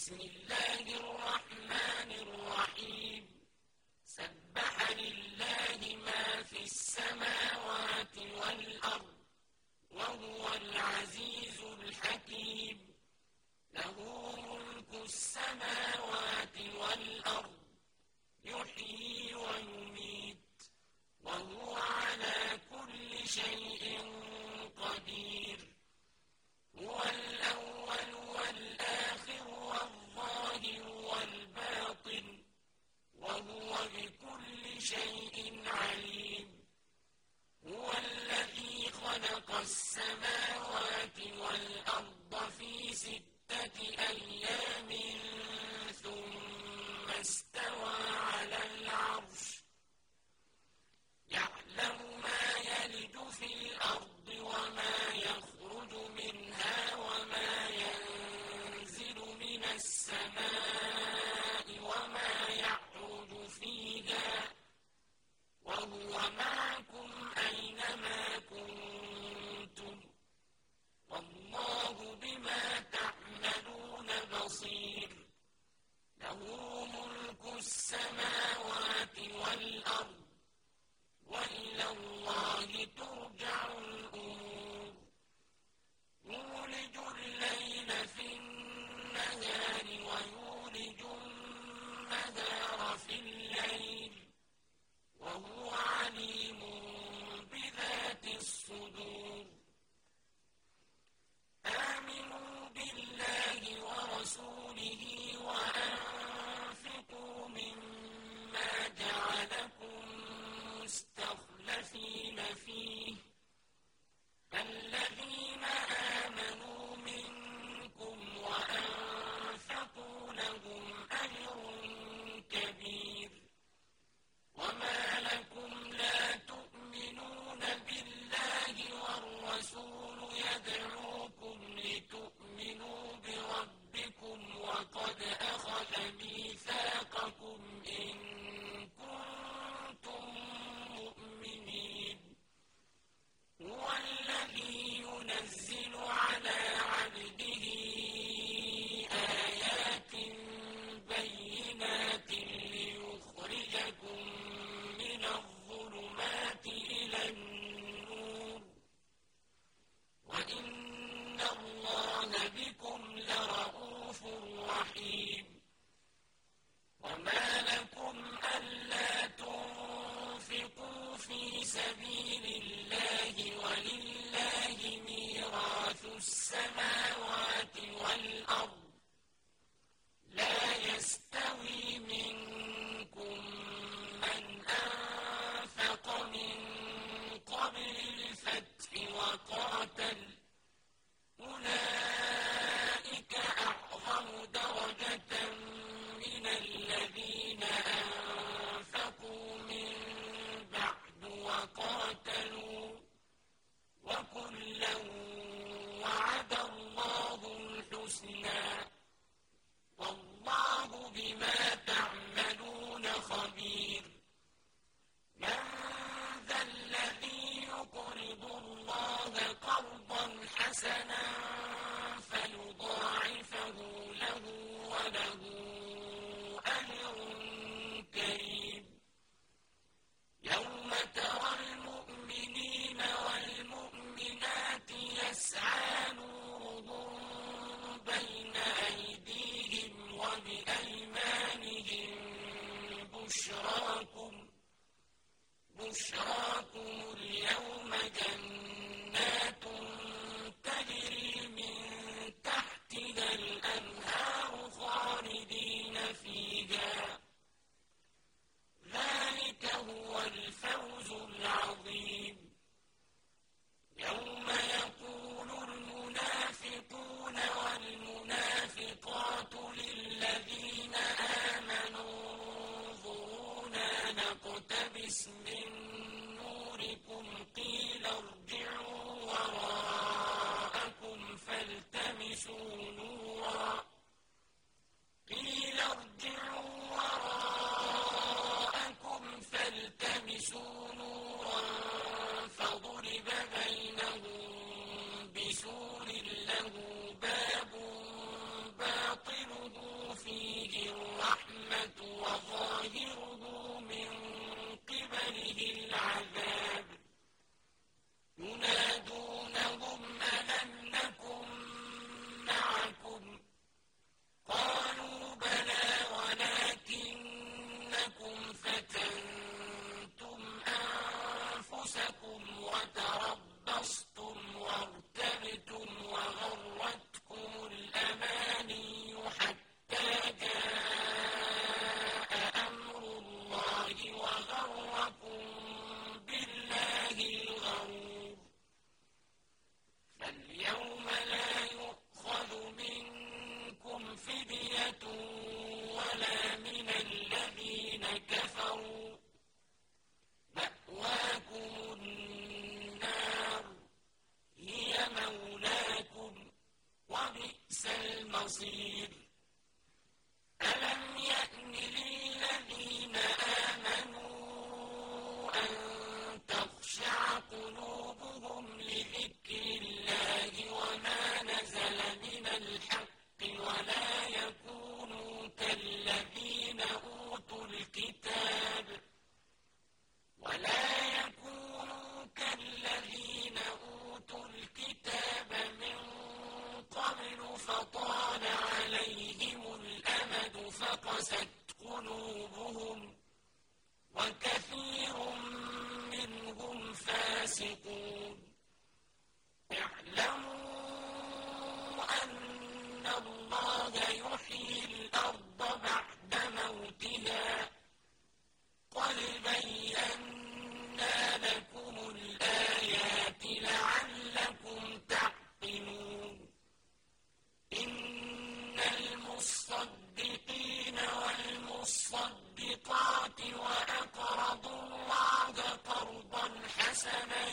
بسم الله الرحمن وله أجر Christmas. proceed الله يحيي الأرض بعد موتها قد بينا لكم الآيات لعلكم تعقلون إن المصدقين والمصدقات وأقرضوا الله قرضا حسنا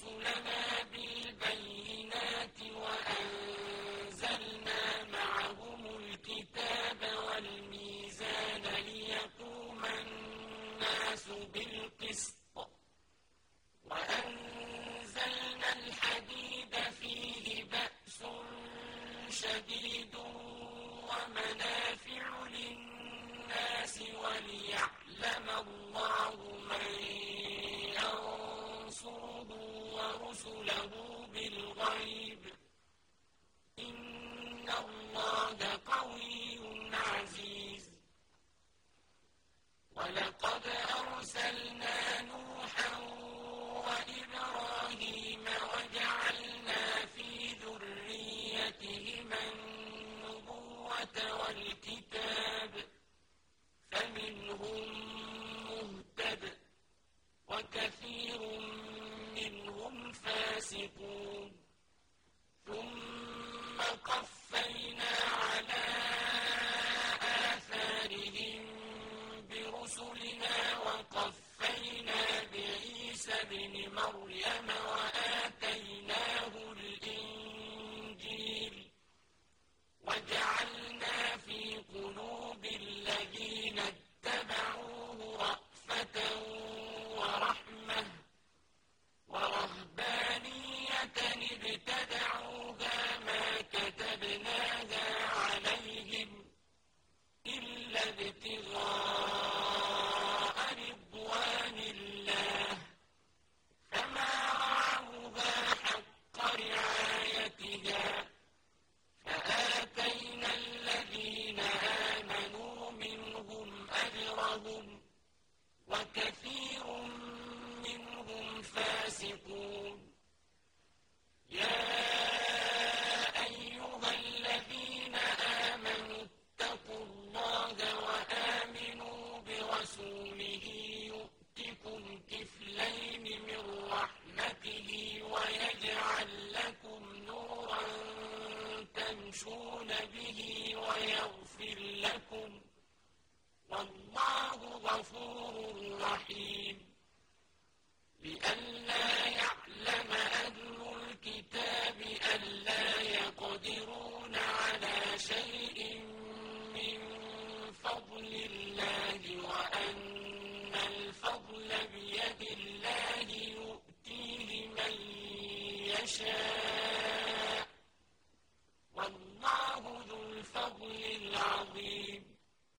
رسلنا آتِهِمَا النُّبُوَّةَ وَالْكِتَابَ فَمِنْهُم مُّهْتَدٍ وَكَثِيرٌ مِّنْهُمْ فَاسِقُونَ. ثُمَّ قَفَّيْنَا عَلَى آثَارِهِم بِرُسُلِنَا وَقَفَّيْنَا بِعِيسَى ابْنِ مَرْيَمَ وَآله ابتغاء